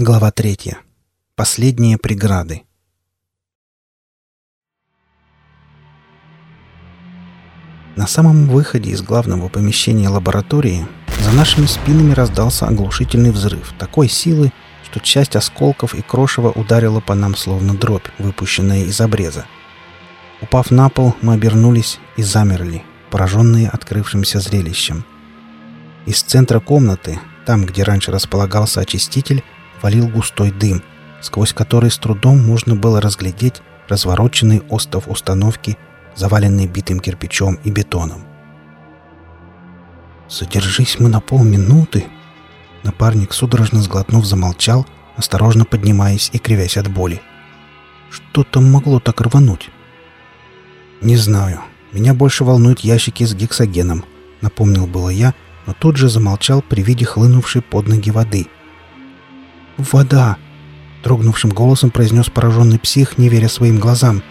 Глава третья. Последние преграды. На самом выходе из главного помещения лаборатории за нашими спинами раздался оглушительный взрыв такой силы, что часть осколков и крошева ударила по нам словно дробь, выпущенная из обреза. Упав на пол, мы обернулись и замерли, пораженные открывшимся зрелищем. Из центра комнаты, там, где раньше располагался очиститель, валил густой дым, сквозь который с трудом можно было разглядеть развороченный остов установки, заваленный битым кирпичом и бетоном. «Задержись мы на полминуты!» Напарник, судорожно сглотнув, замолчал, осторожно поднимаясь и кривясь от боли. «Что там могло так рвануть?» «Не знаю. Меня больше волнуют ящики с гексогеном», — напомнил было я, но тут же замолчал при виде хлынувшей под ноги воды — «Вода!» — дрогнувшим голосом произнес пораженный псих, не веря своим глазам.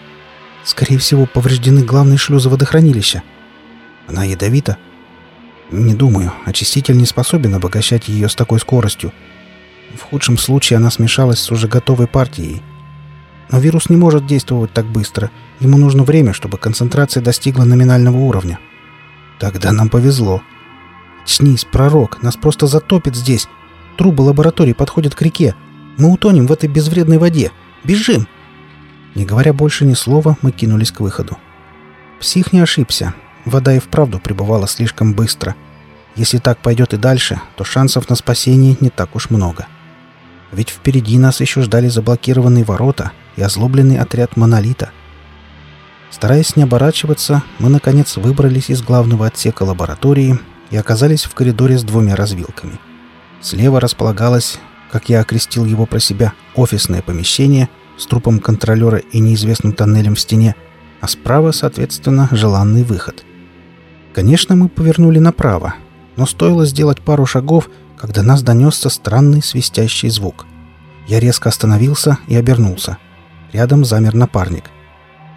«Скорее всего, повреждены главные шлюзы водохранилища. Она ядовита?» «Не думаю. Очиститель не способен обогащать ее с такой скоростью. В худшем случае она смешалась с уже готовой партией. Но вирус не может действовать так быстро. Ему нужно время, чтобы концентрация достигла номинального уровня. Тогда нам повезло. Очнись, пророк, нас просто затопит здесь. Трубы лаборатории подходят к реке. Мы утонем в этой безвредной воде. Бежим!» Не говоря больше ни слова, мы кинулись к выходу. Псих не ошибся. Вода и вправду пребывала слишком быстро. Если так пойдет и дальше, то шансов на спасение не так уж много. Ведь впереди нас еще ждали заблокированные ворота и озлобленный отряд монолита. Стараясь не оборачиваться, мы, наконец, выбрались из главного отсека лаборатории и оказались в коридоре с двумя развилками – Слева располагалось, как я окрестил его про себя, офисное помещение с трупом контролера и неизвестным тоннелем в стене, а справа, соответственно, желанный выход. Конечно, мы повернули направо, но стоило сделать пару шагов, когда нас донесся странный свистящий звук. Я резко остановился и обернулся. Рядом замер напарник.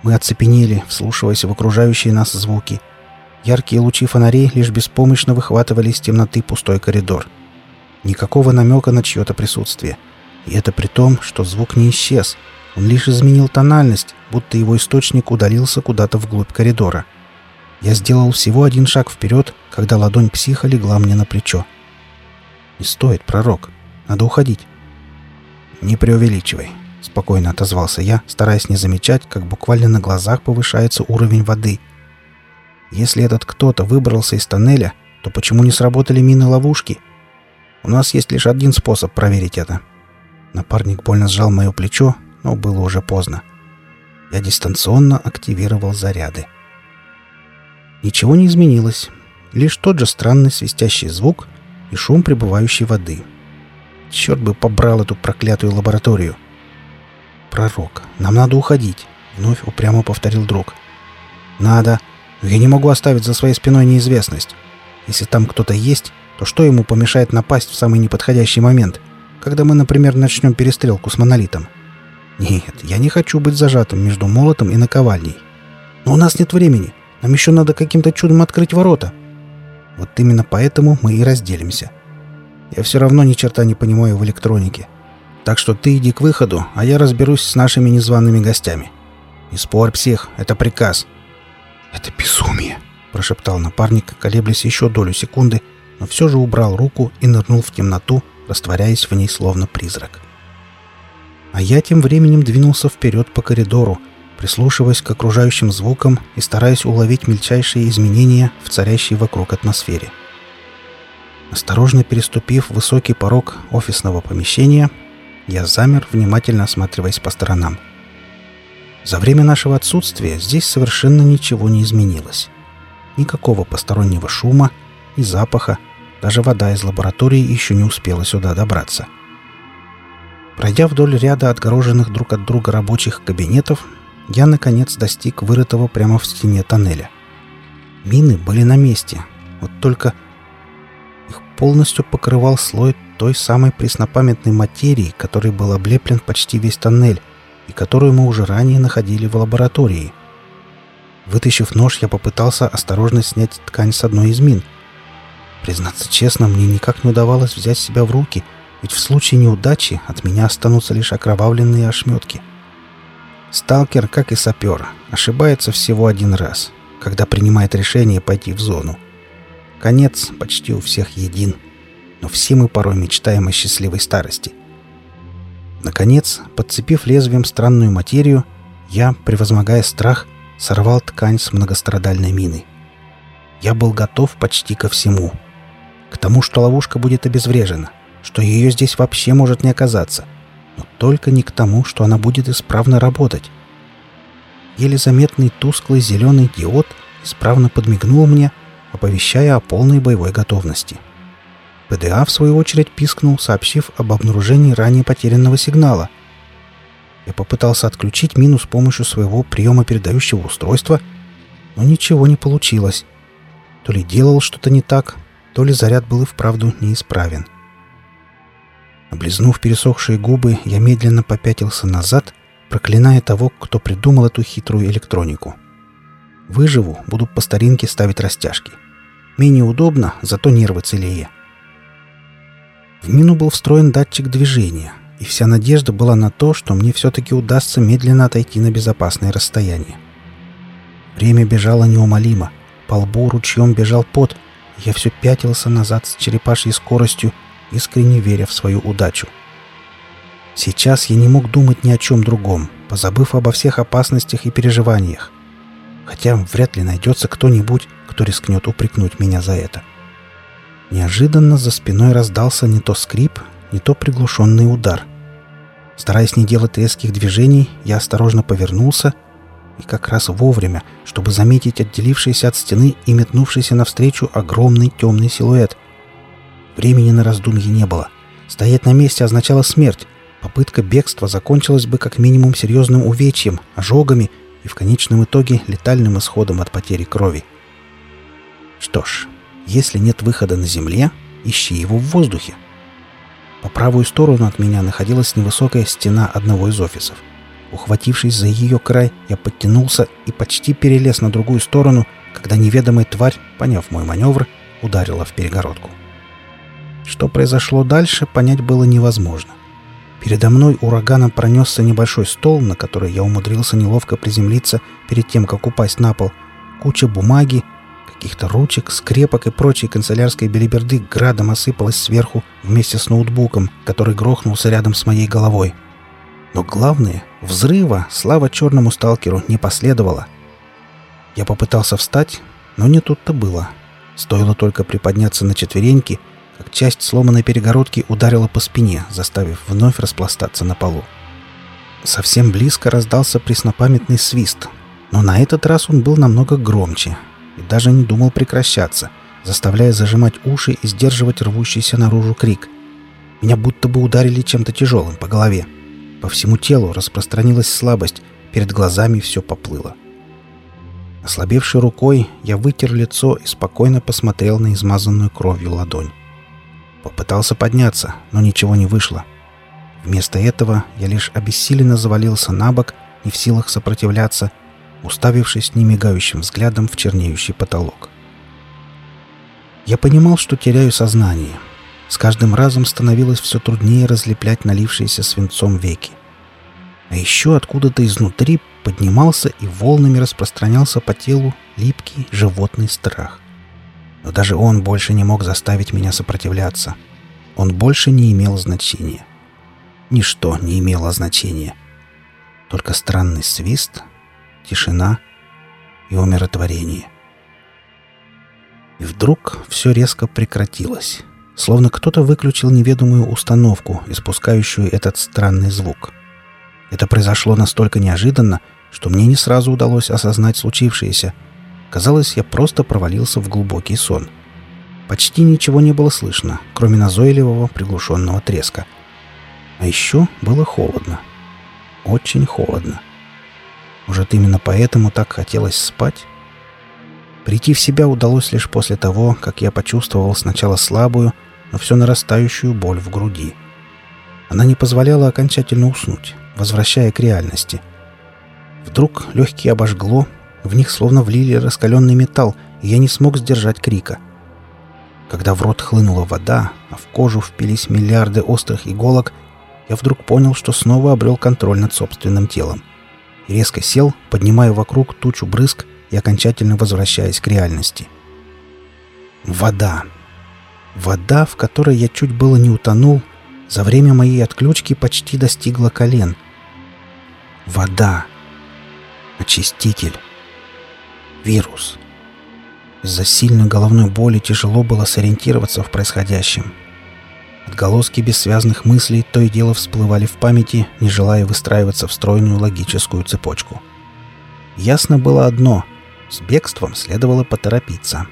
Мы оцепенели, вслушиваясь в окружающие нас звуки. Яркие лучи фонарей лишь беспомощно выхватывали из темноты пустой коридор — Никакого намека на чье-то присутствие. И это при том, что звук не исчез. Он лишь изменил тональность, будто его источник удалился куда-то вглубь коридора. Я сделал всего один шаг вперед, когда ладонь психа легла мне на плечо. «Не стоит, пророк. Надо уходить». «Не преувеличивай», — спокойно отозвался я, стараясь не замечать, как буквально на глазах повышается уровень воды. «Если этот кто-то выбрался из тоннеля, то почему не сработали мины-ловушки?» У нас есть лишь один способ проверить это. Напарник больно сжал мое плечо, но было уже поздно. Я дистанционно активировал заряды. Ничего не изменилось. Лишь тот же странный свистящий звук и шум прибывающей воды. Черт бы побрал эту проклятую лабораторию. «Пророк, нам надо уходить», — вновь упрямо повторил друг. «Надо. Я не могу оставить за своей спиной неизвестность. Если там кто-то есть, то что ему помешает напасть в самый неподходящий момент, когда мы, например, начнем перестрелку с монолитом? Нет, я не хочу быть зажатым между молотом и наковальней. Но у нас нет времени. Нам еще надо каким-то чудом открыть ворота. Вот именно поэтому мы и разделимся. Я все равно ни черта не понимаю в электронике. Так что ты иди к выходу, а я разберусь с нашими незваными гостями. Не спорь, псих, это приказ. Это безумие, прошептал напарник, колеблясь еще долю секунды, но все же убрал руку и нырнул в темноту, растворяясь в ней словно призрак. А я тем временем двинулся вперед по коридору, прислушиваясь к окружающим звукам и стараясь уловить мельчайшие изменения в царящей вокруг атмосфере. Осторожно переступив высокий порог офисного помещения, я замер, внимательно осматриваясь по сторонам. За время нашего отсутствия здесь совершенно ничего не изменилось. Никакого постороннего шума и запаха, даже вода из лаборатории еще не успела сюда добраться. Пройдя вдоль ряда отгороженных друг от друга рабочих кабинетов, я, наконец, достиг вырытого прямо в стене тоннеля. Мины были на месте, вот только их полностью покрывал слой той самой преснопамятной материи, которой был облеплен почти весь тоннель, и которую мы уже ранее находили в лаборатории. Вытащив нож, я попытался осторожно снять ткань с одной из мин — Признаться честно, мне никак не удавалось взять себя в руки, ведь в случае неудачи от меня останутся лишь окровавленные ошметки. Сталкер, как и сапер, ошибается всего один раз, когда принимает решение пойти в зону. Конец почти у всех един, но все мы порой мечтаем о счастливой старости. Наконец, подцепив лезвием странную материю, я, превозмогая страх, сорвал ткань с многострадальной мины. Я был готов почти ко всему. К тому, что ловушка будет обезврежена, что ее здесь вообще может не оказаться, но только не к тому, что она будет исправно работать. Еле заметный тусклый зеленый диод исправно подмигнул мне, оповещая о полной боевой готовности. ПДА, в свою очередь, пискнул, сообщив об обнаружении ранее потерянного сигнала — я попытался отключить мину с помощью своего приема-передающего устройства, но ничего не получилось. То ли делал что-то не так, то ли заряд был и вправду неисправен. Облизнув пересохшие губы, я медленно попятился назад, проклиная того, кто придумал эту хитрую электронику. Выживу, буду по старинке ставить растяжки. Менее удобно, зато нервы целее. В мину был встроен датчик движения, и вся надежда была на то, что мне все-таки удастся медленно отойти на безопасное расстояние. Время бежало неумолимо. По лбу ручьем бежал пот. Я все пятился назад с черепашьей скоростью, искренне веря в свою удачу. Сейчас я не мог думать ни о чем другом, позабыв обо всех опасностях и переживаниях. Хотя вряд ли найдется кто-нибудь, кто рискнет упрекнуть меня за это. Неожиданно за спиной раздался не то скрип, не то приглушенный удар. Стараясь не делать резких движений, я осторожно повернулся и как раз вовремя, чтобы заметить отделившийся от стены и метнувшийся навстречу огромный темный силуэт. Времени на раздумье не было. Стоять на месте означало смерть. Попытка бегства закончилась бы как минимум серьезным увечьем, ожогами и в конечном итоге летальным исходом от потери крови. Что ж, если нет выхода на земле, ищи его в воздухе. По правую сторону от меня находилась невысокая стена одного из офисов. Ухватившись за ее край, я подтянулся и почти перелез на другую сторону, когда неведомая тварь, поняв мой маневр, ударила в перегородку. Что произошло дальше, понять было невозможно. Передо мной ураганом пронесся небольшой стол, на который я умудрился неловко приземлиться перед тем, как упасть на пол, куча бумаги, каких-то ручек, скрепок и прочей канцелярской белиберды градом осыпалась сверху вместе с ноутбуком, который грохнулся рядом с моей головой. Но главное, взрыва, слава черному сталкеру, не последовало. Я попытался встать, но не тут-то было. Стоило только приподняться на четвереньки, как часть сломанной перегородки ударила по спине, заставив вновь распластаться на полу. Совсем близко раздался преснопамятный свист, но на этот раз он был намного громче, и даже не думал прекращаться, заставляя зажимать уши и сдерживать рвущийся наружу крик. Меня будто бы ударили чем-то тяжелым по голове. По всему телу распространилась слабость, перед глазами все поплыло. Ослабевшей рукой я вытер лицо и спокойно посмотрел на измазанную кровью ладонь. Попытался подняться, но ничего не вышло. Вместо этого я лишь обессиленно завалился на бок, не в силах сопротивляться, уставившись немигающим взглядом в чернеющий потолок. Я понимал, что теряю сознание. С каждым разом становилось все труднее разлеплять налившиеся свинцом веки. А еще откуда-то изнутри поднимался и волнами распространялся по телу липкий животный страх. Но даже он больше не мог заставить меня сопротивляться. Он больше не имел значения. Ничто не имело значения. Только странный свист, тишина и умиротворение. И вдруг все резко прекратилось, словно кто-то выключил неведомую установку, испускающую этот странный звук. Это произошло настолько неожиданно, что мне не сразу удалось осознать случившееся. Казалось, я просто провалился в глубокий сон. Почти ничего не было слышно, кроме назойливого приглушенного треска. А еще было холодно. Очень холодно. Может, именно поэтому так хотелось спать? Прийти в себя удалось лишь после того, как я почувствовал сначала слабую, но все нарастающую боль в груди. Она не позволяла окончательно уснуть, возвращая к реальности. Вдруг легкие обожгло, в них словно влили раскаленный металл, и я не смог сдержать крика. Когда в рот хлынула вода, а в кожу впились миллиарды острых иголок, я вдруг понял, что снова обрел контроль над собственным телом. Резко сел, поднимая вокруг тучу брызг и окончательно возвращаясь к реальности. Вода. Вода, в которой я чуть было не утонул, за время моей отключки почти достигла колен. Вода. Очиститель. Вирус. Из-за сильной головной боли тяжело было сориентироваться в происходящем. Отголоски бессвязных мыслей то и дело всплывали в памяти, не желая выстраиваться в стройную логическую цепочку. Ясно было одно — с бегством следовало поторопиться.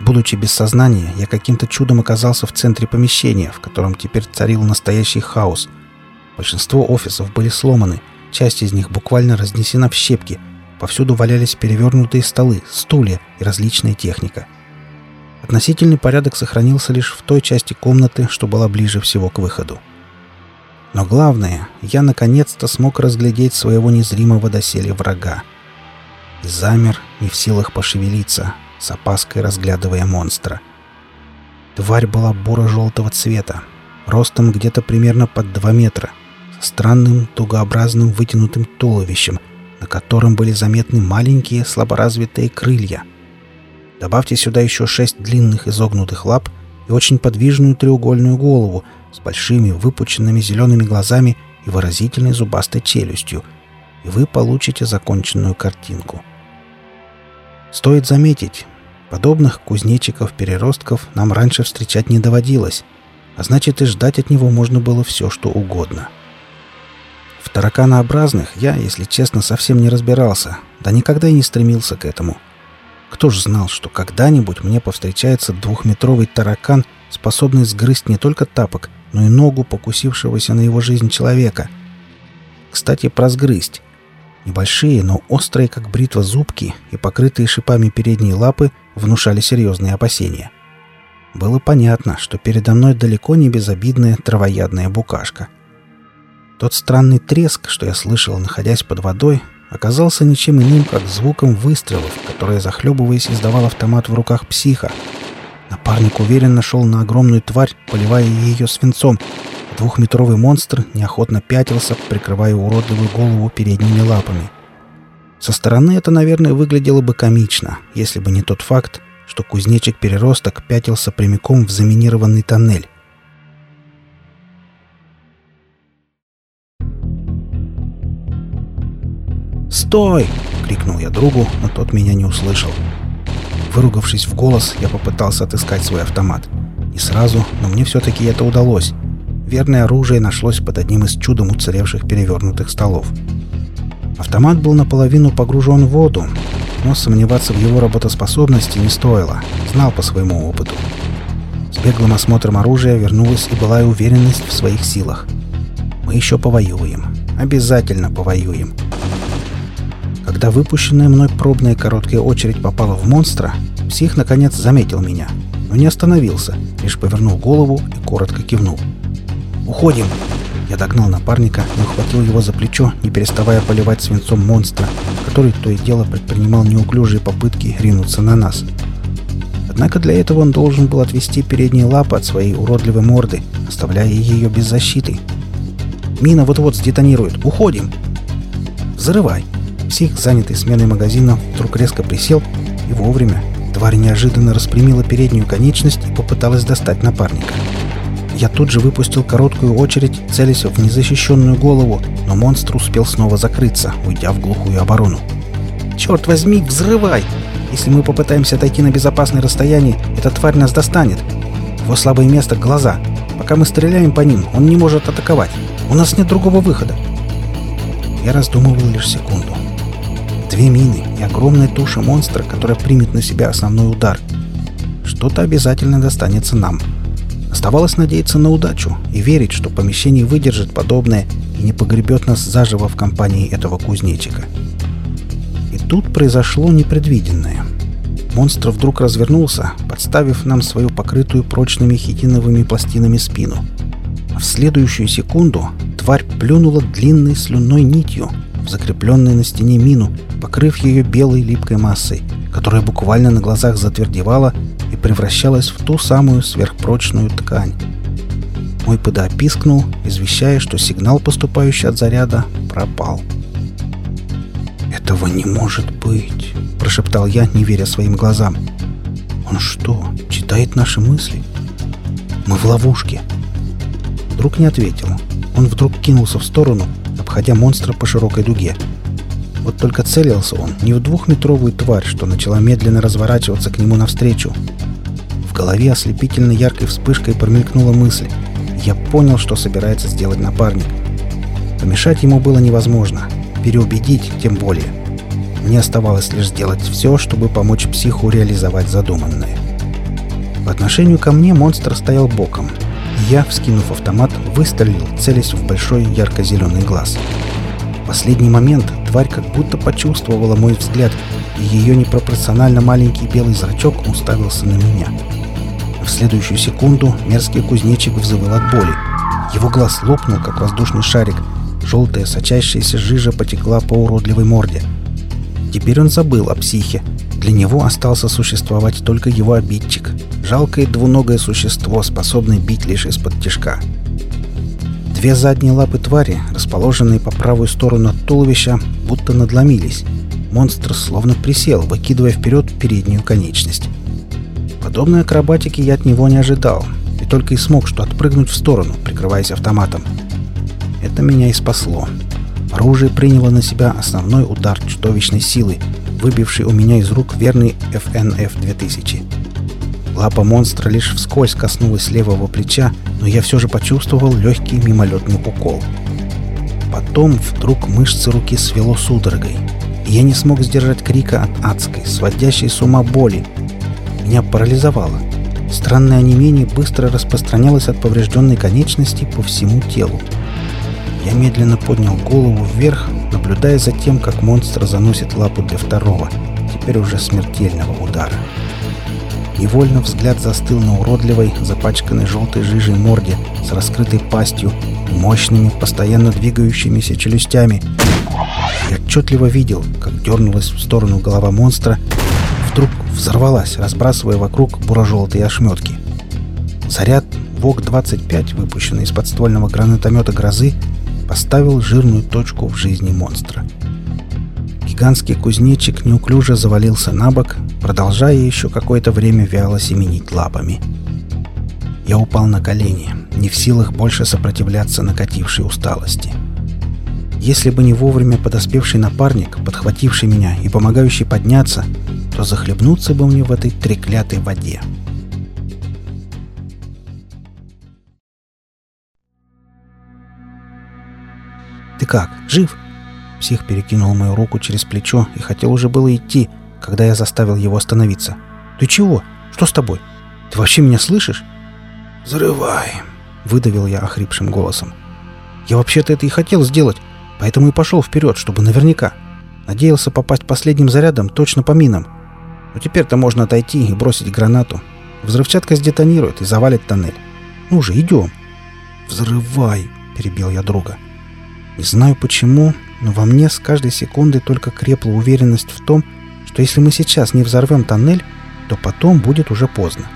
Будучи без сознания, я каким-то чудом оказался в центре помещения, в котором теперь царил настоящий хаос. Большинство офисов были сломаны, часть из них буквально разнесена в щепки — Повсюду валялись перевернутые столы, стулья и различная техника. Относительный порядок сохранился лишь в той части комнаты, что была ближе всего к выходу. Но главное, я наконец-то смог разглядеть своего незримого доселе врага. И замер, не в силах пошевелиться, с опаской разглядывая монстра. Тварь была буро-желтого цвета, ростом где-то примерно под 2 метра, с странным дугообразным вытянутым туловищем — на котором были заметны маленькие слаборазвитые крылья. Добавьте сюда еще шесть длинных изогнутых лап и очень подвижную треугольную голову с большими выпученными зелеными глазами и выразительной зубастой челюстью, и вы получите законченную картинку. Стоит заметить, подобных кузнечиков-переростков нам раньше встречать не доводилось, а значит и ждать от него можно было все, что угодно. — в тараканообразных я, если честно, совсем не разбирался, да никогда и не стремился к этому. Кто ж знал, что когда-нибудь мне повстречается двухметровый таракан, способный сгрызть не только тапок, но и ногу покусившегося на его жизнь человека. Кстати, про сгрызть. Небольшие, но острые, как бритва, зубки и покрытые шипами передние лапы внушали серьезные опасения. Было понятно, что передо мной далеко не безобидная травоядная букашка — тот странный треск, что я слышал, находясь под водой, оказался ничем иным, как звуком выстрелов, которые, захлебываясь, издавал автомат в руках психа. Напарник уверенно шел на огромную тварь, поливая ее свинцом. Двухметровый монстр неохотно пятился, прикрывая уродливую голову передними лапами. Со стороны это, наверное, выглядело бы комично, если бы не тот факт, что кузнечик-переросток пятился прямиком в заминированный тоннель. «Стой!» — крикнул я другу, но тот меня не услышал. Выругавшись в голос, я попытался отыскать свой автомат. Не сразу, но мне все-таки это удалось. Верное оружие нашлось под одним из чудом уцелевших перевернутых столов. Автомат был наполовину погружен в воду, но сомневаться в его работоспособности не стоило, знал по своему опыту. С беглым осмотром оружия вернулась и была уверенность в своих силах. Мы еще повоюем. Обязательно повоюем. Когда выпущенная мной пробная короткая очередь попала в монстра, псих наконец заметил меня, но не остановился, лишь повернул голову и коротко кивнул. «Уходим!» Я догнал напарника и ухватил его за плечо, не переставая поливать свинцом монстра, который то и дело предпринимал неуклюжие попытки ринуться на нас. Однако для этого он должен был отвести передние лапы от своей уродливой морды, оставляя ее без защиты. «Мина вот-вот сдетонирует! Уходим!» «Взрывай!» Псих, занятый сменой магазина, вдруг резко присел и вовремя. Тварь неожиданно распрямила переднюю конечность и попыталась достать напарника. Я тут же выпустил короткую очередь, целясь в незащищенную голову, но монстр успел снова закрыться, уйдя в глухую оборону. «Черт возьми, взрывай! Если мы попытаемся отойти на безопасное расстояние, эта тварь нас достанет. Его слабое место — глаза. Пока мы стреляем по ним, он не может атаковать. У нас нет другого выхода». Я раздумывал лишь секунду. Две мины и огромная туша монстра, которая примет на себя основной удар. Что-то обязательно достанется нам. Оставалось надеяться на удачу и верить, что помещение выдержит подобное и не погребет нас заживо в компании этого кузнечика. И тут произошло непредвиденное. Монстр вдруг развернулся, подставив нам свою покрытую прочными хитиновыми пластинами спину. А в следующую секунду тварь плюнула длинной слюной нитью, в закрепленную на стене мину, покрыв ее белой липкой массой, которая буквально на глазах затвердевала и превращалась в ту самую сверхпрочную ткань. Мой ПДА пискнул, извещая, что сигнал, поступающий от заряда, пропал. «Этого не может быть!» – прошептал я, не веря своим глазам. «Он что, читает наши мысли? Мы в ловушке!» Друг не ответил. Он вдруг кинулся в сторону, обходя монстра по широкой дуге. Вот только целился он не в двухметровую тварь, что начала медленно разворачиваться к нему навстречу. В голове ослепительно яркой вспышкой промелькнула мысль – я понял, что собирается сделать напарник. Помешать ему было невозможно. Переубедить тем более. Мне оставалось лишь сделать все, чтобы помочь психу реализовать задуманное. По отношению ко мне монстр стоял боком. Я, вскинув автомат, выстрелил, целясь в большой ярко-зеленый глаз. В последний момент тварь как будто почувствовала мой взгляд, и ее непропорционально маленький белый зрачок уставился на меня. В следующую секунду мерзкий кузнечик взвыл от боли. Его глаз лопнул, как воздушный шарик. Желтая сочащаяся жижа потекла по уродливой морде. Теперь он забыл о психе. Для него остался существовать только его обидчик. Жалкое двуногое существо, способное бить лишь из-под тишка. Две задние лапы твари, расположенные по правую сторону от туловища, будто надломились. Монстр словно присел, выкидывая вперед переднюю конечность. Подобной акробатики я от него не ожидал, и только и смог что отпрыгнуть в сторону, прикрываясь автоматом. Это меня и спасло. Оружие приняло на себя основной удар чудовищной силы, выбивший у меня из рук верный FNF-2000. Лапа монстра лишь вскользь коснулась левого плеча, но я все же почувствовал легкий мимолетный укол. Потом вдруг мышцы руки свело судорогой, и я не смог сдержать крика от адской, сводящей с ума боли, меня парализовало. Странное онемение быстро распространялось от поврежденной конечности по всему телу. Я медленно поднял голову вверх, наблюдая за тем, как монстр заносит лапу для второго, теперь уже смертельного удара. Невольно взгляд застыл на уродливой, запачканной желтой жижей морде с раскрытой пастью мощными, постоянно двигающимися челюстями. Я отчетливо видел, как дернулась в сторону голова монстра, вдруг взорвалась, разбрасывая вокруг буро-желтые ошметки. Заряд ВОК-25, выпущенный из подствольного гранатомета «Грозы», поставил жирную точку в жизни монстра. Гигантский кузнечик неуклюже завалился на бок, продолжая еще какое-то время вяло семенить лапами. Я упал на колени, не в силах больше сопротивляться накатившей усталости. Если бы не вовремя подоспевший напарник, подхвативший меня и помогающий подняться, то захлебнуться бы мне в этой треклятой воде. «Ты как, жив?» Псих перекинул мою руку через плечо и хотел уже было идти, когда я заставил его остановиться. «Ты чего? Что с тобой? Ты вообще меня слышишь?» «Взрывай!» — выдавил я охрипшим голосом. «Я вообще-то это и хотел сделать, поэтому и пошел вперед, чтобы наверняка. Надеялся попасть последним зарядом точно по минам. Но теперь-то можно отойти и бросить гранату. Взрывчатка сдетонирует и завалит тоннель. Ну же, идем. «Взрывай!» — перебил я друга. Не знаю почему, но во мне с каждой секунды только крепла уверенность в том, что если мы сейчас не взорвем тоннель, то потом будет уже поздно.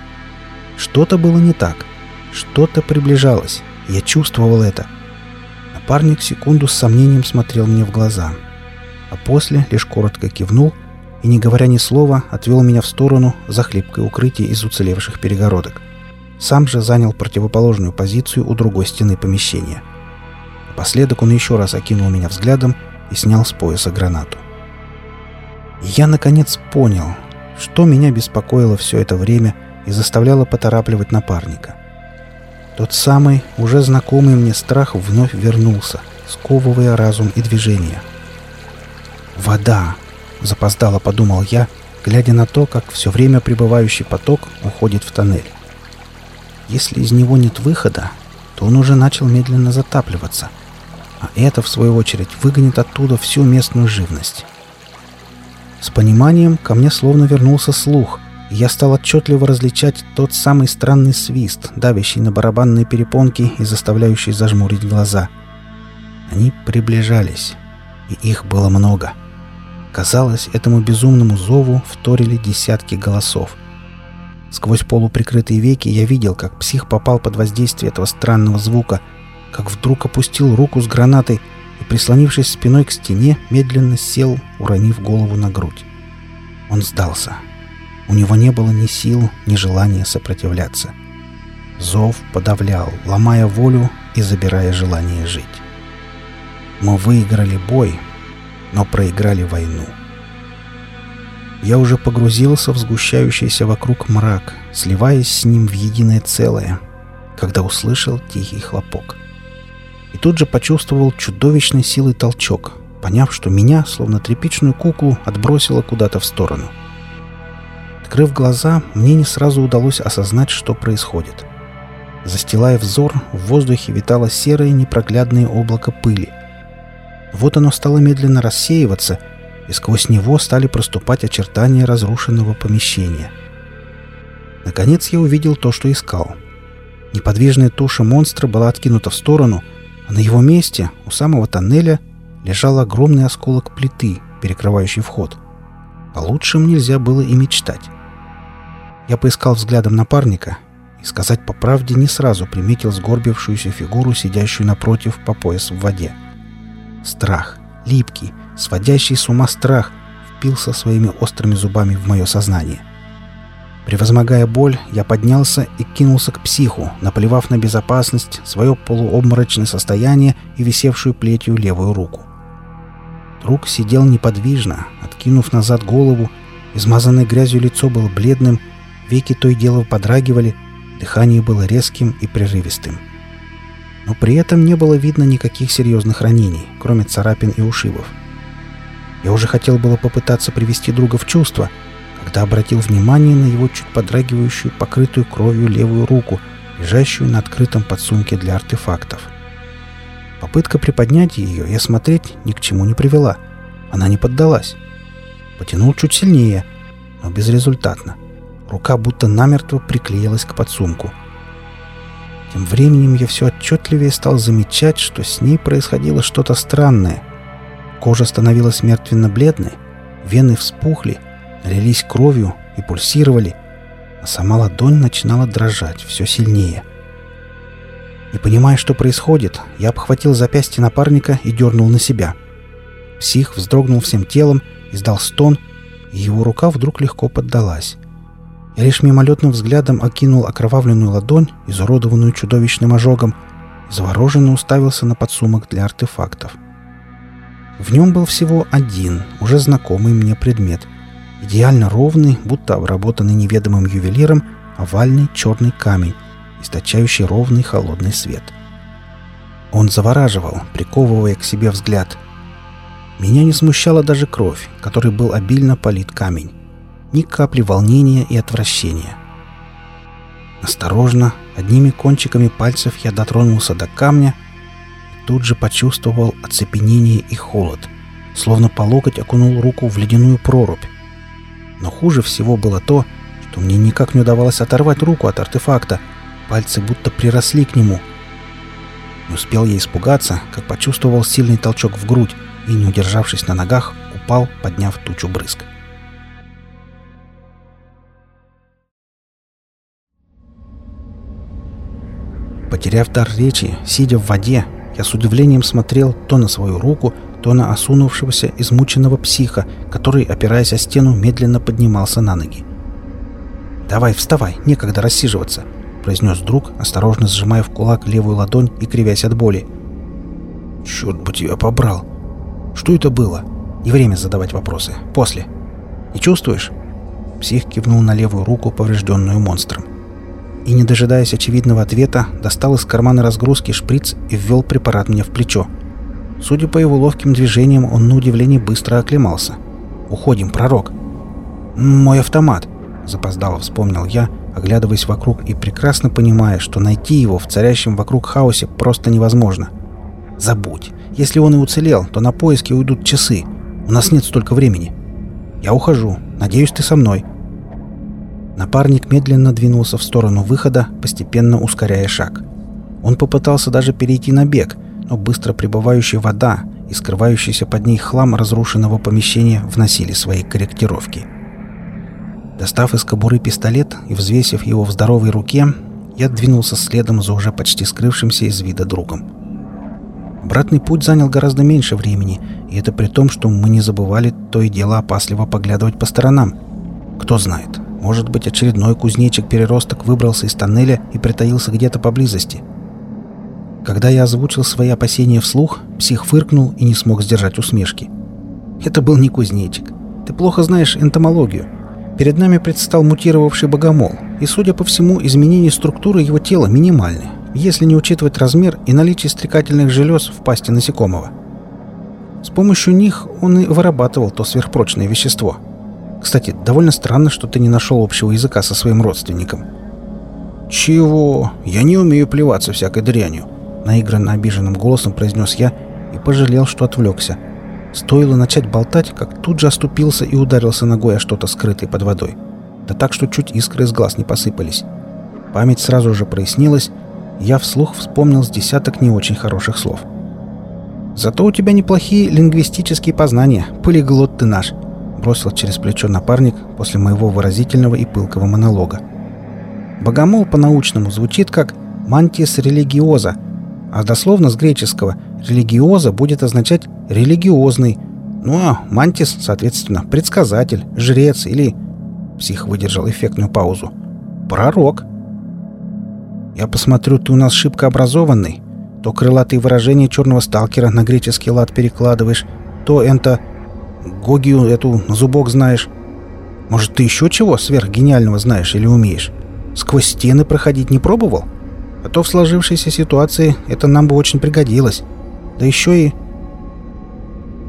Что-то было не так. Что-то приближалось. Я чувствовал это. Напарник секунду с сомнением смотрел мне в глаза. А после лишь коротко кивнул — и, не говоря ни слова, отвел меня в сторону за хлипкое укрытие из уцелевших перегородок. Сам же занял противоположную позицию у другой стены помещения. Напоследок он еще раз окинул меня взглядом и снял с пояса гранату. Я, наконец, понял, что меня беспокоило все это время и заставляло поторапливать напарника. Тот самый, уже знакомый мне страх вновь вернулся, сковывая разум и движение. Вода! Запоздало подумал я, глядя на то, как все время пребывающий поток уходит в тоннель. Если из него нет выхода, то он уже начал медленно затапливаться, а это, в свою очередь, выгонит оттуда всю местную живность. С пониманием ко мне словно вернулся слух, и я стал отчетливо различать тот самый странный свист, давящий на барабанные перепонки и заставляющий зажмурить глаза. Они приближались, и их было много — Казалось, этому безумному зову вторили десятки голосов. Сквозь полуприкрытые веки я видел, как псих попал под воздействие этого странного звука, как вдруг опустил руку с гранатой и, прислонившись спиной к стене, медленно сел, уронив голову на грудь. Он сдался. У него не было ни сил, ни желания сопротивляться. Зов подавлял, ломая волю и забирая желание жить. Мы выиграли бой, но проиграли войну. Я уже погрузился в сгущающийся вокруг мрак, сливаясь с ним в единое целое, когда услышал тихий хлопок. И тут же почувствовал чудовищной силой толчок, поняв, что меня, словно тряпичную куклу, отбросило куда-то в сторону. Открыв глаза, мне не сразу удалось осознать, что происходит. Застилая взор, в воздухе витало серое непроглядное облако пыли. Вот оно стало медленно рассеиваться — и сквозь него стали проступать очертания разрушенного помещения. Наконец я увидел то, что искал. Неподвижная туша монстра была откинута в сторону, на его месте, у самого тоннеля, лежал огромный осколок плиты, перекрывающий вход. О лучшем нельзя было и мечтать. Я поискал взглядом напарника и, сказать по правде, не сразу приметил сгорбившуюся фигуру, сидящую напротив по пояс в воде. Страх, липкий, сводящий с ума страх впился своими острыми зубами в мое сознание. Превозмогая боль, я поднялся и кинулся к психу, наплевав на безопасность, свое полуобморочное состояние и висевшую плетью левую руку. Друг сидел неподвижно, откинув назад голову, измазанное грязью лицо было бледным, веки то и дело подрагивали, дыхание было резким и прерывистым. Но при этом не было видно никаких серьезных ранений, кроме царапин и ушибов. Я уже хотел было попытаться привести друга в чувство, когда обратил внимание на его чуть подрагивающую, покрытую кровью левую руку, лежащую на открытом подсумке для артефактов. Попытка приподнять ее и осмотреть ни к чему не привела. Она не поддалась. Потянул чуть сильнее, но безрезультатно. Рука будто намертво приклеилась к подсумку. Тем временем я все отчетливее стал замечать, что с ней происходило что-то странное — Кожа становилась мертвенно-бледной, вены вспухли, налились кровью и пульсировали, а сама ладонь начинала дрожать все сильнее. Не понимая, что происходит, я обхватил запястье напарника и дернул на себя. Псих вздрогнул всем телом, издал стон, и его рука вдруг легко поддалась. Я лишь мимолетным взглядом окинул окровавленную ладонь, изуродованную чудовищным ожогом, и завороженно уставился на подсумок для артефактов. — в нем был всего один, уже знакомый мне предмет. Идеально ровный, будто обработанный неведомым ювелиром, овальный черный камень, источающий ровный холодный свет. Он завораживал, приковывая к себе взгляд. Меня не смущала даже кровь, которой был обильно полит камень. Ни капли волнения и отвращения. Осторожно, одними кончиками пальцев я дотронулся до камня — тут же почувствовал оцепенение и холод, словно по локоть окунул руку в ледяную прорубь. Но хуже всего было то, что мне никак не удавалось оторвать руку от артефакта, пальцы будто приросли к нему. Не успел я испугаться, как почувствовал сильный толчок в грудь и, не удержавшись на ногах, упал, подняв тучу брызг. Потеряв дар речи, сидя в воде, я с удивлением смотрел то на свою руку, то осунувшегося, измученного психа, который, опираясь о стену, медленно поднимался на ноги. «Давай, вставай, некогда рассиживаться», — произнес друг, осторожно сжимая в кулак левую ладонь и кривясь от боли. «Черт бы тебя побрал! Что это было?» «Не время задавать вопросы. После. Не чувствуешь?» Псих кивнул на левую руку, поврежденную монстром и, не дожидаясь очевидного ответа, достал из кармана разгрузки шприц и ввел препарат мне в плечо. Судя по его ловким движениям, он на удивление быстро оклемался. «Уходим, пророк!» «Мой автомат!» — запоздало вспомнил я, оглядываясь вокруг и прекрасно понимая, что найти его в царящем вокруг хаосе просто невозможно. «Забудь! Если он и уцелел, то на поиски уйдут часы. У нас нет столько времени. Я ухожу. Надеюсь, ты со мной». Напарник медленно двинулся в сторону выхода, постепенно ускоряя шаг. Он попытался даже перейти на бег, но быстро прибывающая вода и скрывающийся под ней хлам разрушенного помещения вносили свои корректировки. Достав из кобуры пистолет и взвесив его в здоровой руке, я двинулся следом за уже почти скрывшимся из вида другом. Обратный путь занял гораздо меньше времени, и это при том, что мы не забывали то и дело опасливо поглядывать по сторонам. Кто знает, может быть, очередной кузнечик-переросток выбрался из тоннеля и притаился где-то поблизости. Когда я озвучил свои опасения вслух, псих фыркнул и не смог сдержать усмешки. Это был не кузнечик. Ты плохо знаешь энтомологию. Перед нами предстал мутировавший богомол, и, судя по всему, изменение структуры его тела минимальны, если не учитывать размер и наличие стрекательных желез в пасти насекомого. С помощью них он и вырабатывал то сверхпрочное вещество. Кстати, довольно странно, что ты не нашел общего языка со своим родственником. «Чего? Я не умею плеваться всякой дрянью», — наигранно обиженным голосом произнес я и пожалел, что отвлекся — Стоило начать болтать, как тут же оступился и ударился ногой о что-то скрытое под водой. Да так, что чуть искры из глаз не посыпались. Память сразу же прояснилась, я вслух вспомнил с десяток не очень хороших слов. «Зато у тебя неплохие лингвистические познания, полиглот ты наш», бросил через плечо напарник после моего выразительного и пылкого монолога. «Богомол по-научному звучит как «мантис религиоза», а дословно с греческого «религиоза» будет означать «религиозный», ну а «мантис», соответственно, «предсказатель», «жрец» или... Псих выдержал эффектную паузу. «Пророк». «Я посмотрю, ты у нас шибко образованный. То крылатые выражения черного сталкера на греческий лад перекладываешь, то это... Гогию эту на зубок знаешь. Может, ты еще чего сверхгениального знаешь или умеешь? Сквозь стены проходить не пробовал?» А то в сложившейся ситуации это нам бы очень пригодилось. Да еще и...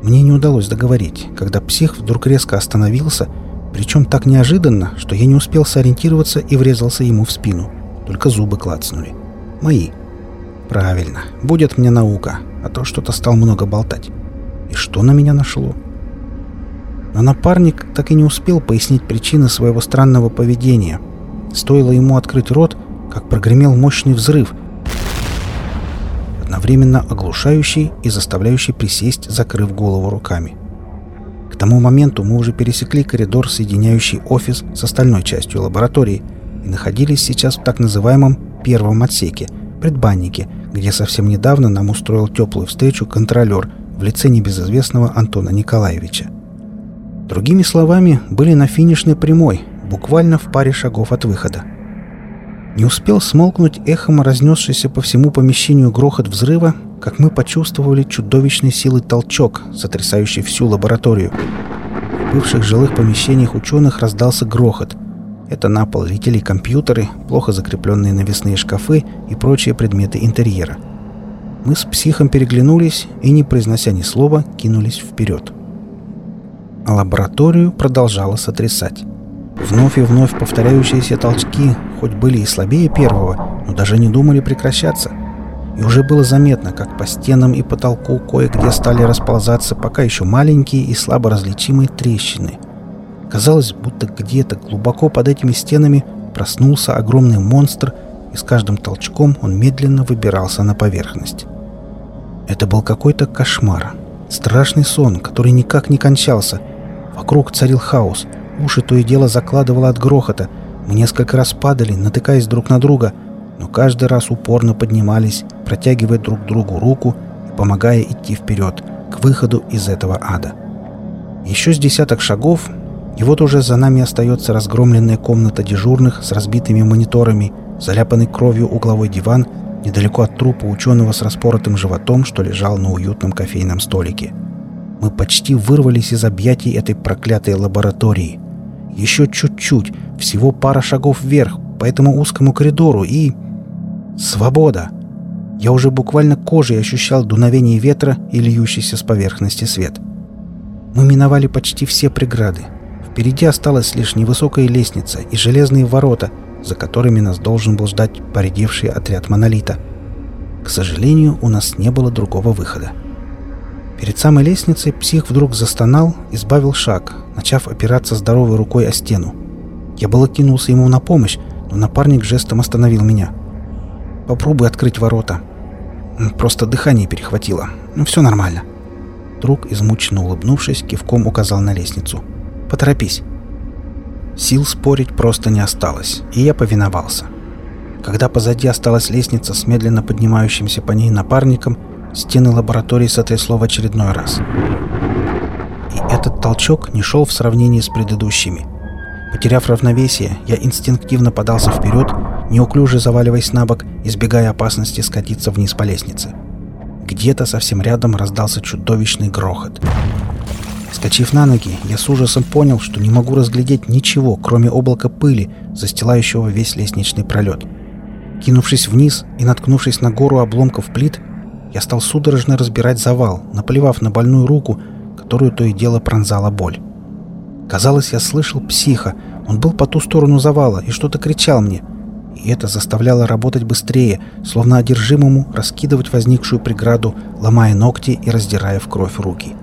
Мне не удалось договорить, когда псих вдруг резко остановился, причем так неожиданно, что я не успел сориентироваться и врезался ему в спину. Только зубы клацнули. Мои. Правильно. Будет мне наука, а то что-то стал много болтать. И что на меня нашло? Но напарник так и не успел пояснить причины своего странного поведения. Стоило ему открыть рот, как прогремел мощный взрыв, одновременно оглушающий и заставляющий присесть, закрыв голову руками. К тому моменту мы уже пересекли коридор, соединяющий офис с остальной частью лаборатории, и находились сейчас в так называемом первом отсеке, предбаннике, где совсем недавно нам устроил теплую встречу контролер в лице небезызвестного Антона Николаевича. Другими словами, были на финишной прямой, буквально в паре шагов от выхода. Не успел смолкнуть эхом разнесшийся по всему помещению грохот взрыва, как мы почувствовали чудовищной силы толчок, сотрясающий всю лабораторию. В бывших жилых помещениях ученых раздался грохот. Это на пол летели компьютеры, плохо закрепленные навесные шкафы и прочие предметы интерьера. Мы с психом переглянулись и, не произнося ни слова, кинулись вперед. А лабораторию продолжало сотрясать. Вновь и вновь повторяющиеся толчки, хоть были и слабее первого, но даже не думали прекращаться. И уже было заметно, как по стенам и потолку кое-где стали расползаться пока еще маленькие и слабо различимые трещины. Казалось, будто где-то глубоко под этими стенами проснулся огромный монстр, и с каждым толчком он медленно выбирался на поверхность. Это был какой-то кошмар. Страшный сон, который никак не кончался. Вокруг царил хаос — Уши то и дело закладывало от грохота. Мы несколько раз падали, натыкаясь друг на друга, но каждый раз упорно поднимались, протягивая друг другу руку и помогая идти вперед, к выходу из этого ада. Еще с десяток шагов, и вот уже за нами остается разгромленная комната дежурных с разбитыми мониторами, заляпанный кровью угловой диван, недалеко от трупа ученого с распоротым животом, что лежал на уютном кофейном столике. Мы почти вырвались из объятий этой проклятой лаборатории. Еще чуть-чуть, всего пара шагов вверх по этому узкому коридору и... Свобода! Я уже буквально кожей ощущал дуновение ветра и льющийся с поверхности свет. Мы миновали почти все преграды. Впереди осталась лишь невысокая лестница и железные ворота, за которыми нас должен был ждать поредевший отряд монолита. К сожалению, у нас не было другого выхода. Перед самой лестницей псих вдруг застонал и сбавил шаг, начав опираться здоровой рукой о стену. Я было кинулся ему на помощь, но напарник жестом остановил меня. «Попробуй открыть ворота». Просто дыхание перехватило. Ну, все нормально. Друг, измученно улыбнувшись, кивком указал на лестницу. «Поторопись». Сил спорить просто не осталось, и я повиновался. Когда позади осталась лестница с медленно поднимающимся по ней напарником, стены лаборатории сотрясло в очередной раз. И этот толчок не шел в сравнении с предыдущими. Потеряв равновесие, я инстинктивно подался вперед, неуклюже заваливаясь на бок, избегая опасности скатиться вниз по лестнице. Где-то совсем рядом раздался чудовищный грохот. Скочив на ноги, я с ужасом понял, что не могу разглядеть ничего, кроме облака пыли, застилающего весь лестничный пролет. Кинувшись вниз и наткнувшись на гору обломков плит, я стал судорожно разбирать завал, наплевав на больную руку, которую то и дело пронзала боль. Казалось, я слышал психа. Он был по ту сторону завала и что-то кричал мне. И это заставляло работать быстрее, словно одержимому раскидывать возникшую преграду, ломая ногти и раздирая в кровь руки.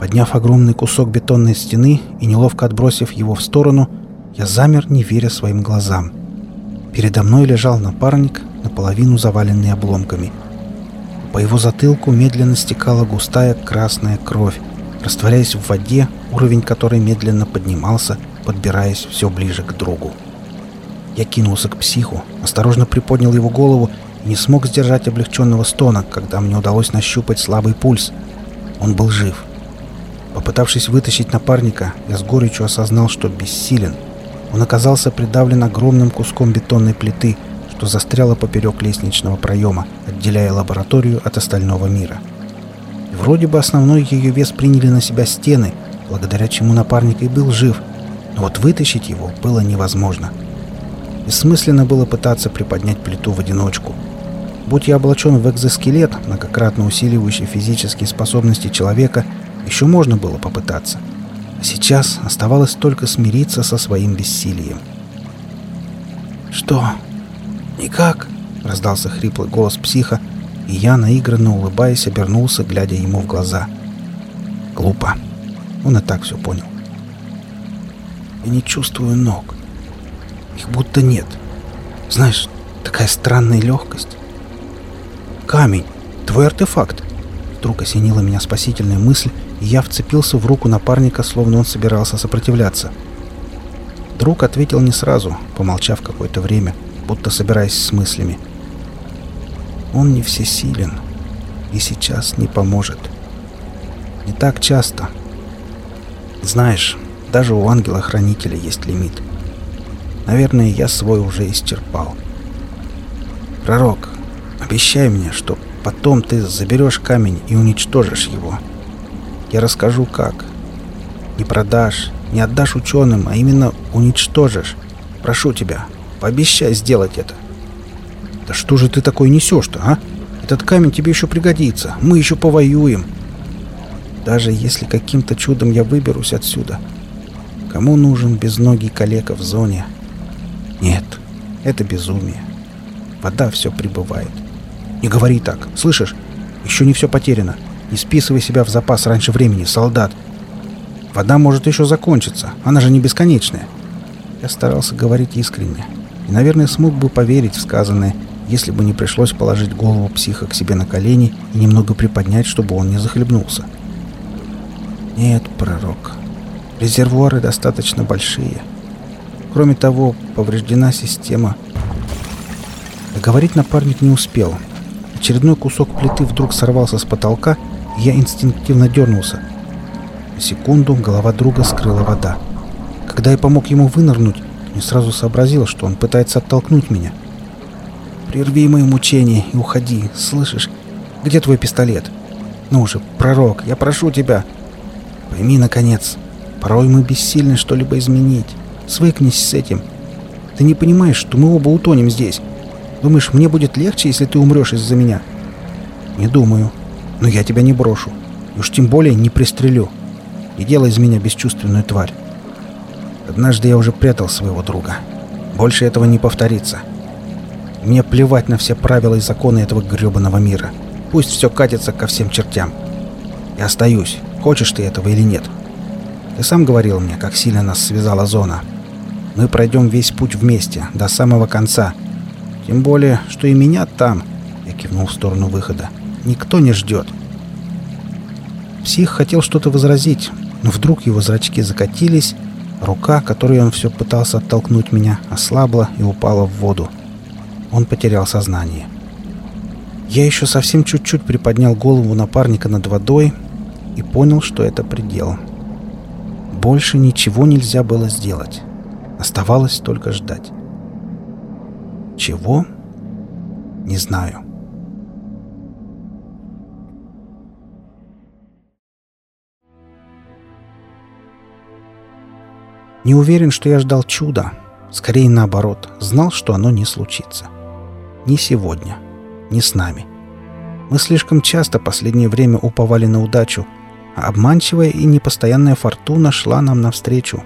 Подняв огромный кусок бетонной стены и неловко отбросив его в сторону, я замер, не веря своим глазам. Передо мной лежал напарник, наполовину заваленный обломками. По его затылку медленно стекала густая красная кровь, растворяясь в воде, уровень которой медленно поднимался, подбираясь все ближе к другу. Я кинулся к психу, осторожно приподнял его голову и не смог сдержать облегченного стона, когда мне удалось нащупать слабый пульс. Он был жив. Попытавшись вытащить напарника, я с горечью осознал, что бессилен. Он оказался придавлен огромным куском бетонной плиты, что застряло поперек лестничного проема, отделяя лабораторию от остального мира. — Вроде бы основной ее вес приняли на себя стены, благодаря чему напарник и был жив, но вот вытащить его было невозможно. Бессмысленно было пытаться приподнять плиту в одиночку. Будь я облачен в экзоскелет, многократно усиливающий физические способности человека, еще можно было попытаться. А сейчас оставалось только смириться со своим бессилием. «Что? Никак?» — раздался хриплый голос психа, и я, наигранно улыбаясь, обернулся, глядя ему в глаза. Глупо. Он и так все понял. Я не чувствую ног. Их будто нет. Знаешь, такая странная легкость. Камень. Твой артефакт. Вдруг осенила меня спасительная мысль, и я вцепился в руку напарника, словно он собирался сопротивляться. Друг ответил не сразу, помолчав какое-то время, будто собираясь с мыслями. — он не всесилен и сейчас не поможет. Не так часто. Знаешь, даже у ангела-хранителя есть лимит. Наверное, я свой уже исчерпал. Пророк, обещай мне, что потом ты заберешь камень и уничтожишь его. Я расскажу как. Не продашь, не отдашь ученым, а именно уничтожишь. Прошу тебя, пообещай сделать это. «Да что же ты такое несешь-то, а? Этот камень тебе еще пригодится. Мы еще повоюем». «Даже если каким-то чудом я выберусь отсюда, кому нужен безногий калека в зоне?» «Нет, это безумие. Вода все прибывает. Не говори так, слышишь? Еще не все потеряно. Не списывай себя в запас раньше времени, солдат. Вода может еще закончиться, она же не бесконечная». Я старался говорить искренне наверное, смог бы поверить в сказанное, если бы не пришлось положить голову психа к себе на колени и немного приподнять, чтобы он не захлебнулся. Нет, пророк, резервуары достаточно большие. Кроме того, повреждена система. Договорить напарник не успел. Очередной кусок плиты вдруг сорвался с потолка, и я инстинктивно дернулся. На секунду голова друга скрыла вода. Когда я помог ему вынырнуть, не сразу сообразил, что он пытается оттолкнуть меня. Прерви мои мучения и уходи, слышишь? Где твой пистолет? Ну же, пророк, я прошу тебя. Пойми, наконец, порой мы бессильны что-либо изменить. Свыкнись с этим. Ты не понимаешь, что мы оба утонем здесь. Думаешь, мне будет легче, если ты умрешь из-за меня? Не думаю. Но я тебя не брошу. И уж тем более не пристрелю. Не делай из меня бесчувственную тварь. Однажды я уже прятал своего друга. Больше этого не повторится. — мне плевать на все правила и законы этого гребаного мира. Пусть все катится ко всем чертям. Я остаюсь, хочешь ты этого или нет. Ты сам говорил мне, как сильно нас связала зона. Мы пройдем весь путь вместе, до самого конца. Тем более, что и меня там, я кивнул в сторону выхода, никто не ждет. Псих хотел что-то возразить, но вдруг его зрачки закатились, Рука, которой он все пытался оттолкнуть меня, ослабла и упала в воду. Он потерял сознание. Я еще совсем чуть-чуть приподнял голову напарника над водой и понял, что это предел. Больше ничего нельзя было сделать. Оставалось только ждать. Чего? Не знаю. Не уверен, что я ждал чуда. Скорее наоборот, знал, что оно не случится. Не сегодня. Не с нами. Мы слишком часто последнее время уповали на удачу, а обманчивая и непостоянная фортуна шла нам навстречу,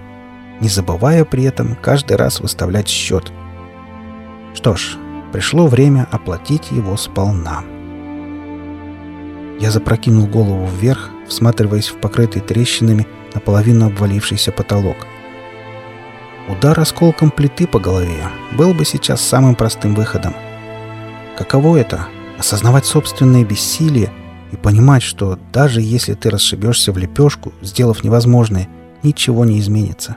не забывая при этом каждый раз выставлять счет. Что ж, пришло время оплатить его сполна. Я запрокинул голову вверх, всматриваясь в покрытый трещинами наполовину обвалившийся потолок – Удар осколком плиты по голове был бы сейчас самым простым выходом. Каково это — осознавать собственное бессилие и понимать, что даже если ты расшибешься в лепешку, сделав невозможное, ничего не изменится.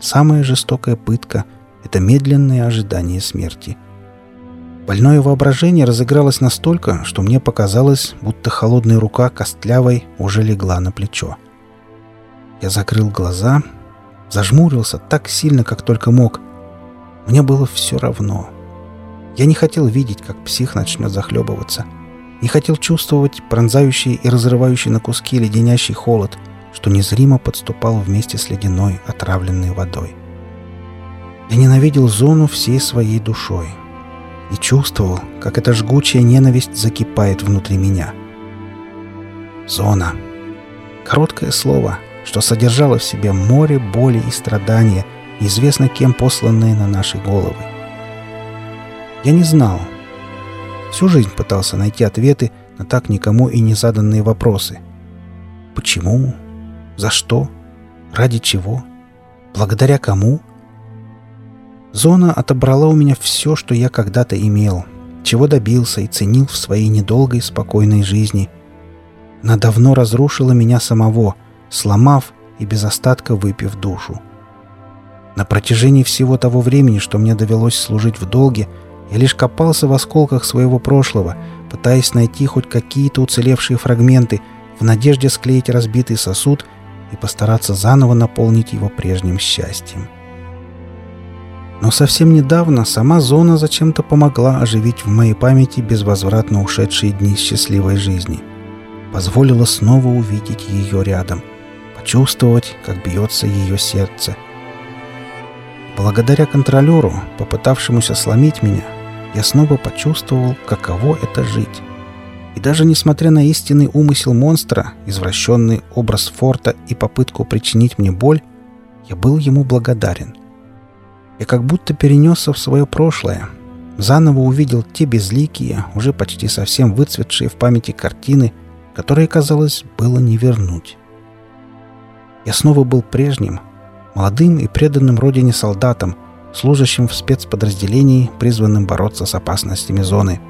Самая жестокая пытка — это медленное ожидание смерти. Больное воображение разыгралось настолько, что мне показалось, будто холодная рука костлявой уже легла на плечо. Я закрыл глаза — Зажмурился так сильно, как только мог. Мне было все равно. Я не хотел видеть, как псих начнет захлебываться. Не хотел чувствовать пронзающий и разрывающий на куски леденящий холод, что незримо подступал вместе с ледяной, отравленной водой. Я ненавидел зону всей своей душой и чувствовал, как эта жгучая ненависть закипает внутри меня. Зона. Короткое слово — что содержало в себе море боли и страдания, известно кем посланные на наши головы. Я не знал. Всю жизнь пытался найти ответы на так никому и не заданные вопросы. Почему? За что? Ради чего? Благодаря кому? Зона отобрала у меня все, что я когда-то имел, чего добился и ценил в своей недолгой спокойной жизни. Она давно разрушила меня самого, сломав и без остатка выпив душу. На протяжении всего того времени, что мне довелось служить в долге, я лишь копался в осколках своего прошлого, пытаясь найти хоть какие-то уцелевшие фрагменты в надежде склеить разбитый сосуд и постараться заново наполнить его прежним счастьем. Но совсем недавно сама зона зачем-то помогла оживить в моей памяти безвозвратно ушедшие дни счастливой жизни. Позволила снова увидеть ее рядом – почувствовать, как бьется ее сердце. Благодаря контролеру, попытавшемуся сломить меня, я снова почувствовал, каково это жить. И даже несмотря на истинный умысел монстра, извращенный образ форта и попытку причинить мне боль, я был ему благодарен. Я как будто перенесся в свое прошлое, заново увидел те безликие, уже почти совсем выцветшие в памяти картины, которые, казалось, было не вернуть. Я снова был прежним, молодым и преданным родине солдатом, служащим в спецподразделении, призванным бороться с опасностями зоны.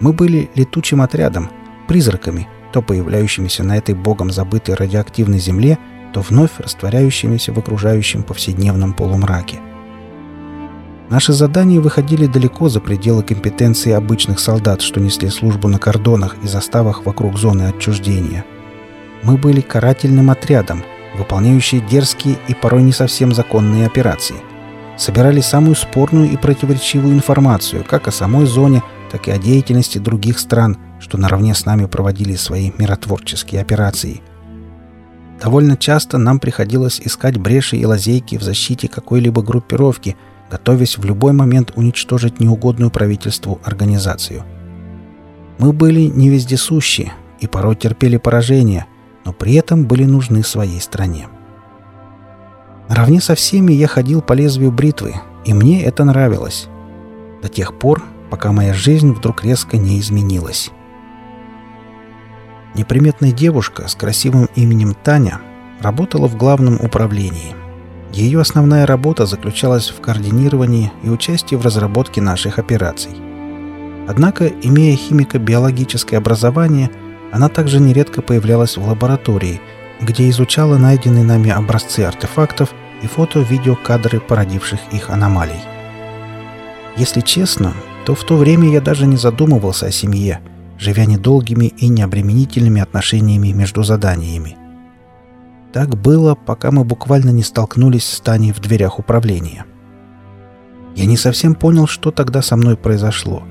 Мы были летучим отрядом, призраками, то появляющимися на этой богом забытой радиоактивной земле, то вновь растворяющимися в окружающем повседневном полумраке. Наши задания выходили далеко за пределы компетенции обычных солдат, что несли службу на кордонах и заставах вокруг зоны отчуждения. Мы были карательным отрядом, выполняющие дерзкие и порой не совсем законные операции. Собирали самую спорную и противоречивую информацию как о самой зоне, так и о деятельности других стран, что наравне с нами проводили свои миротворческие операции. Довольно часто нам приходилось искать бреши и лазейки в защите какой-либо группировки, готовясь в любой момент уничтожить неугодную правительству организацию. Мы были не вездесущи и порой терпели поражение, но при этом были нужны своей стране. Наравне со всеми я ходил по лезвию бритвы, и мне это нравилось. До тех пор, пока моя жизнь вдруг резко не изменилась. Неприметная девушка с красивым именем Таня работала в главном управлении. Ее основная работа заключалась в координировании и участии в разработке наших операций. Однако, имея химико-биологическое образование – она также нередко появлялась в лаборатории, где изучала найденные нами образцы артефактов и фото-видеокадры породивших их аномалий. Если честно, то в то время я даже не задумывался о семье, живя недолгими и необременительными отношениями между заданиями. Так было, пока мы буквально не столкнулись с Таней в дверях управления. Я не совсем понял, что тогда со мной произошло.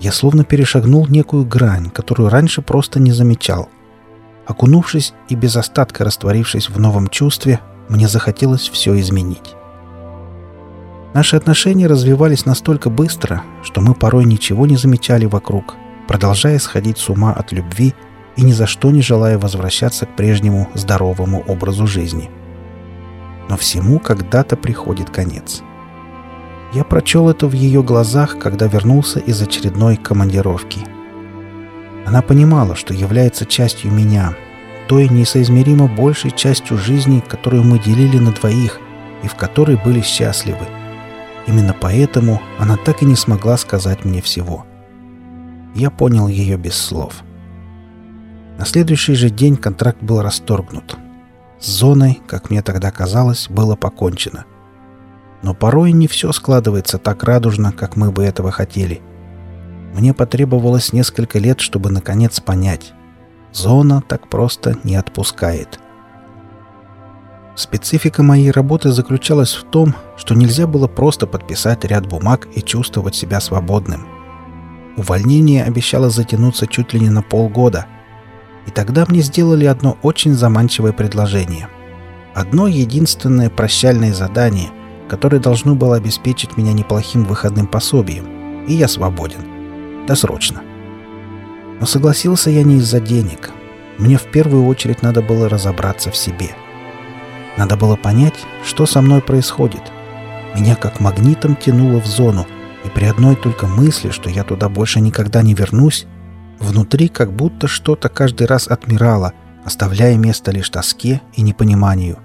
Я словно перешагнул некую грань, которую раньше просто не замечал. Окунувшись и без остатка растворившись в новом чувстве, мне захотелось все изменить. Наши отношения развивались настолько быстро, что мы порой ничего не замечали вокруг, продолжая сходить с ума от любви и ни за что не желая возвращаться к прежнему здоровому образу жизни. Но всему когда-то приходит конец. Я прочел это в ее глазах, когда вернулся из очередной командировки. Она понимала, что является частью меня, той несоизмеримо большей частью жизни, которую мы делили на двоих и в которой были счастливы. Именно поэтому она так и не смогла сказать мне всего. Я понял ее без слов. На следующий же день контракт был расторгнут. С зоной, как мне тогда казалось, было покончено. Но порой не все складывается так радужно, как мы бы этого хотели. Мне потребовалось несколько лет, чтобы наконец понять. Зона так просто не отпускает. Специфика моей работы заключалась в том, что нельзя было просто подписать ряд бумаг и чувствовать себя свободным. Увольнение обещало затянуться чуть ли не на полгода – и тогда мне сделали одно очень заманчивое предложение. Одно единственное прощальное задание, которое должно было обеспечить меня неплохим выходным пособием. И я свободен. Досрочно. Но согласился я не из-за денег. Мне в первую очередь надо было разобраться в себе. Надо было понять, что со мной происходит. Меня как магнитом тянуло в зону, и при одной только мысли, что я туда больше никогда не вернусь, Внутри как будто что-то каждый раз отмирало, оставляя место лишь тоске и непониманию.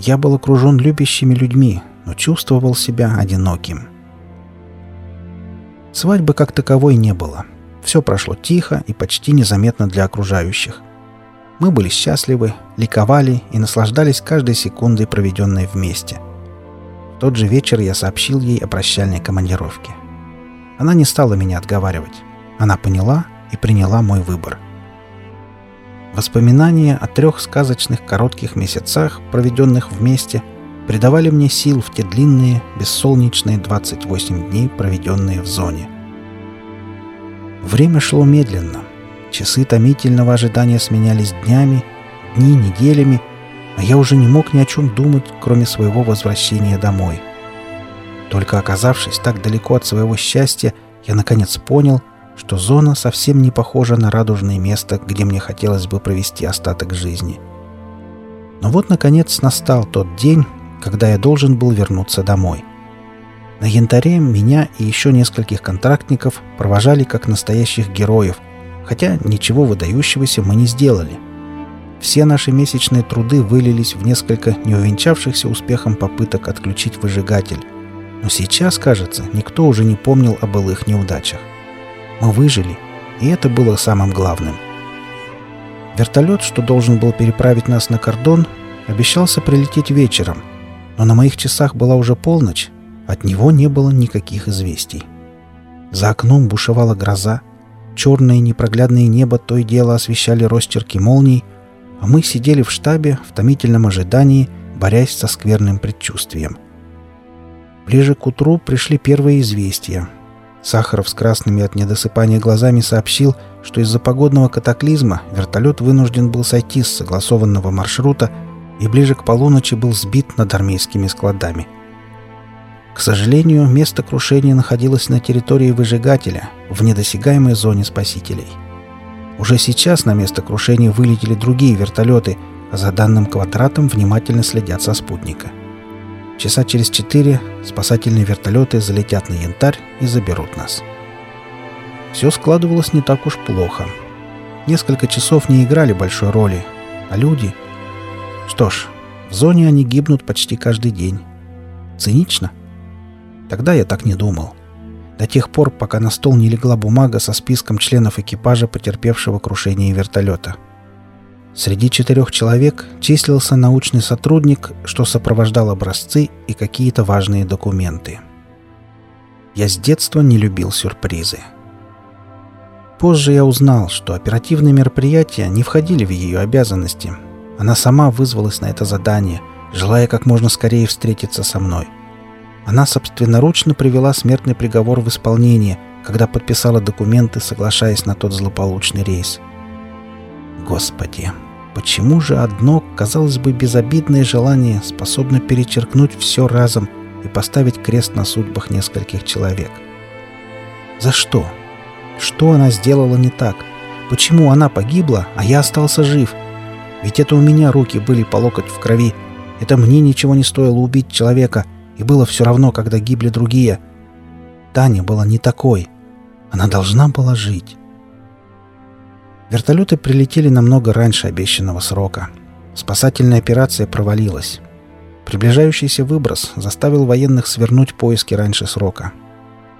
Я был окружен любящими людьми, но чувствовал себя одиноким. Свадьбы как таковой не было. Все прошло тихо и почти незаметно для окружающих. Мы были счастливы, ликовали и наслаждались каждой секундой, проведенной вместе. В тот же вечер я сообщил ей о прощальной командировке. Она не стала меня отговаривать. Она поняла и приняла мой выбор. Воспоминания о трех сказочных коротких месяцах, проведенных вместе, придавали мне сил в те длинные, бессолнечные 28 дней, проведенные в зоне. Время шло медленно. Часы томительного ожидания сменялись днями, дни неделями, а я уже не мог ни о чем думать, кроме своего возвращения домой. Только оказавшись так далеко от своего счастья, я наконец понял, что зона совсем не похожа на радужное место, где мне хотелось бы провести остаток жизни. Но вот, наконец, настал тот день, когда я должен был вернуться домой. На янтаре меня и еще нескольких контрактников провожали как настоящих героев, хотя ничего выдающегося мы не сделали. Все наши месячные труды вылились в несколько неувенчавшихся успехом попыток отключить выжигатель. Но сейчас, кажется, никто уже не помнил о былых неудачах. Мы выжили, и это было самым главным. Вертолет, что должен был переправить нас на кордон, обещался прилететь вечером, но на моих часах была уже полночь, от него не было никаких известий. За окном бушевала гроза, черное непроглядное небо то и дело освещали ростерки молний, а мы сидели в штабе в томительном ожидании, борясь со скверным предчувствием. Ближе к утру пришли первые известия — Сахаров с красными от недосыпания глазами сообщил, что из-за погодного катаклизма вертолет вынужден был сойти с согласованного маршрута и ближе к полуночи был сбит над армейскими складами. К сожалению, место крушения находилось на территории выжигателя, в недосягаемой зоне спасителей. Уже сейчас на место крушения вылетели другие вертолеты, а за данным квадратом внимательно следят со спутника – Часа через четыре спасательные вертолеты залетят на янтарь и заберут нас. Все складывалось не так уж плохо. Несколько часов не играли большой роли, а люди... Что ж, в зоне они гибнут почти каждый день. Цинично? Тогда я так не думал. До тех пор, пока на стол не легла бумага со списком членов экипажа, потерпевшего крушение вертолета. Среди четырех человек числился научный сотрудник, что сопровождал образцы и какие-то важные документы. Я с детства не любил сюрпризы. Позже я узнал, что оперативные мероприятия не входили в ее обязанности. Она сама вызвалась на это задание, желая как можно скорее встретиться со мной. Она собственноручно привела смертный приговор в исполнение, когда подписала документы, соглашаясь на тот злополучный рейс. Господи, почему же одно, казалось бы, безобидное желание способно перечеркнуть все разом и поставить крест на судьбах нескольких человек? За что? Что она сделала не так? Почему она погибла, а я остался жив? Ведь это у меня руки были по локоть в крови. Это мне ничего не стоило убить человека, и было все равно, когда гибли другие. Таня была не такой. Она должна была жить. Вертолеты прилетели намного раньше обещанного срока. Спасательная операция провалилась. Приближающийся выброс заставил военных свернуть поиски раньше срока.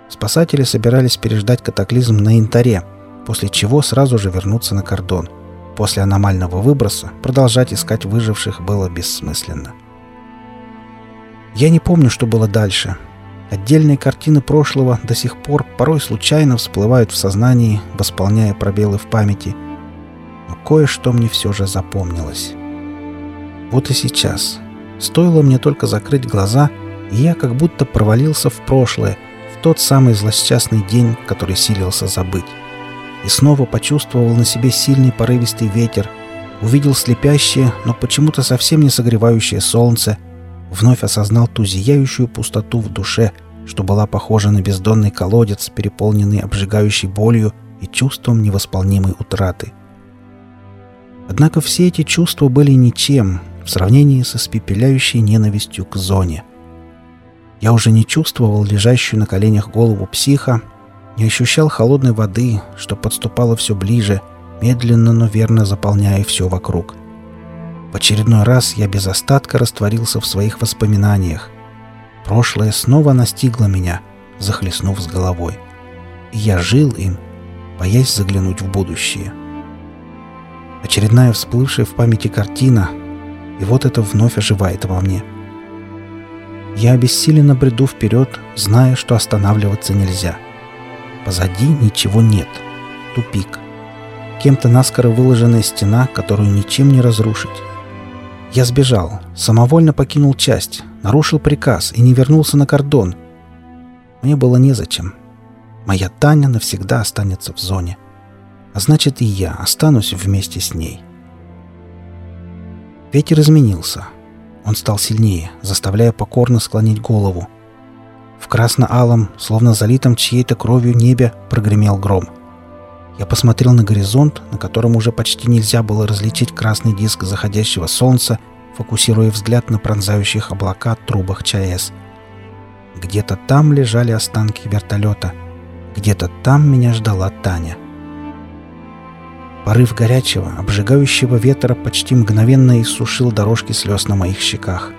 Спасатели собирались переждать катаклизм на Интаре, после чего сразу же вернуться на кордон. После аномального выброса продолжать искать выживших было бессмысленно. Я не помню, что было дальше. Отдельные картины прошлого до сих пор порой случайно всплывают в сознании, восполняя пробелы в памяти. Но кое-что мне все же запомнилось. Вот и сейчас. Стоило мне только закрыть глаза, и я как будто провалился в прошлое — тот самый злосчастный день, который силился забыть. И снова почувствовал на себе сильный порывистый ветер, увидел слепящее, но почему-то совсем не согревающее солнце, вновь осознал ту зияющую пустоту в душе, что была похожа на бездонный колодец, переполненный обжигающей болью и чувством невосполнимой утраты. Однако все эти чувства были ничем в сравнении со испепеляющей ненавистью к зоне — я уже не чувствовал лежащую на коленях голову психа, не ощущал холодной воды, что подступало все ближе, медленно, но верно заполняя все вокруг. В очередной раз я без остатка растворился в своих воспоминаниях. Прошлое снова настигло меня, захлестнув с головой. И я жил им, боясь заглянуть в будущее. Очередная всплывшая в памяти картина, и вот это вновь оживает во мне — я обессиленно бреду вперед, зная, что останавливаться нельзя. Позади ничего нет. Тупик. Кем-то наскоро выложенная стена, которую ничем не разрушить. Я сбежал, самовольно покинул часть, нарушил приказ и не вернулся на кордон. Мне было незачем. Моя Таня навсегда останется в зоне. А значит, и я останусь вместе с ней. Ветер изменился. Он стал сильнее, заставляя покорно склонить голову. В красно-алом, словно залитом чьей-то кровью небе, прогремел гром. Я посмотрел на горизонт, на котором уже почти нельзя было различить красный диск заходящего солнца, фокусируя взгляд на пронзающих облака трубах ЧАЭС. Где-то там лежали останки вертолета. Где-то там меня ждала Таня. Порыв горячего, обжигающего ветра почти мгновенно иссушил дорожки слез на моих щеках.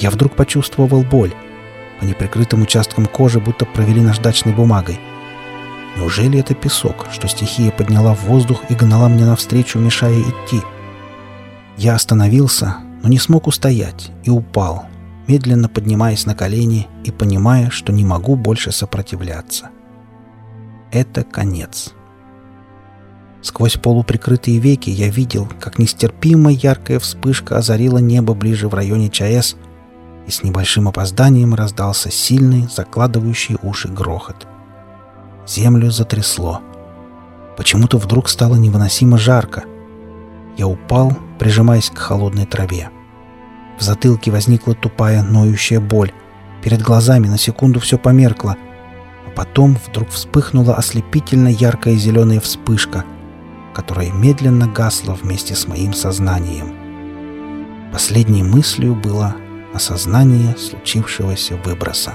Я вдруг почувствовал боль. По неприкрытым участкам кожи будто провели наждачной бумагой. Неужели это песок, что стихия подняла в воздух и гнала мне навстречу, мешая идти? Я остановился, но не смог устоять и упал, медленно поднимаясь на колени и понимая, что не могу больше сопротивляться. Это конец. Сквозь полуприкрытые веки я видел, как нестерпимо яркая вспышка озарила небо ближе в районе ЧАЭС, и с небольшим опозданием раздался сильный, закладывающий уши грохот. Землю затрясло. Почему-то вдруг стало невыносимо жарко. Я упал, прижимаясь к холодной траве. В затылке возникла тупая, ноющая боль. Перед глазами на секунду все померкло, а потом вдруг вспыхнула ослепительно яркая зеленая вспышка — которая медленно гасла вместе с моим сознанием. Последней мыслью было осознание случившегося выброса.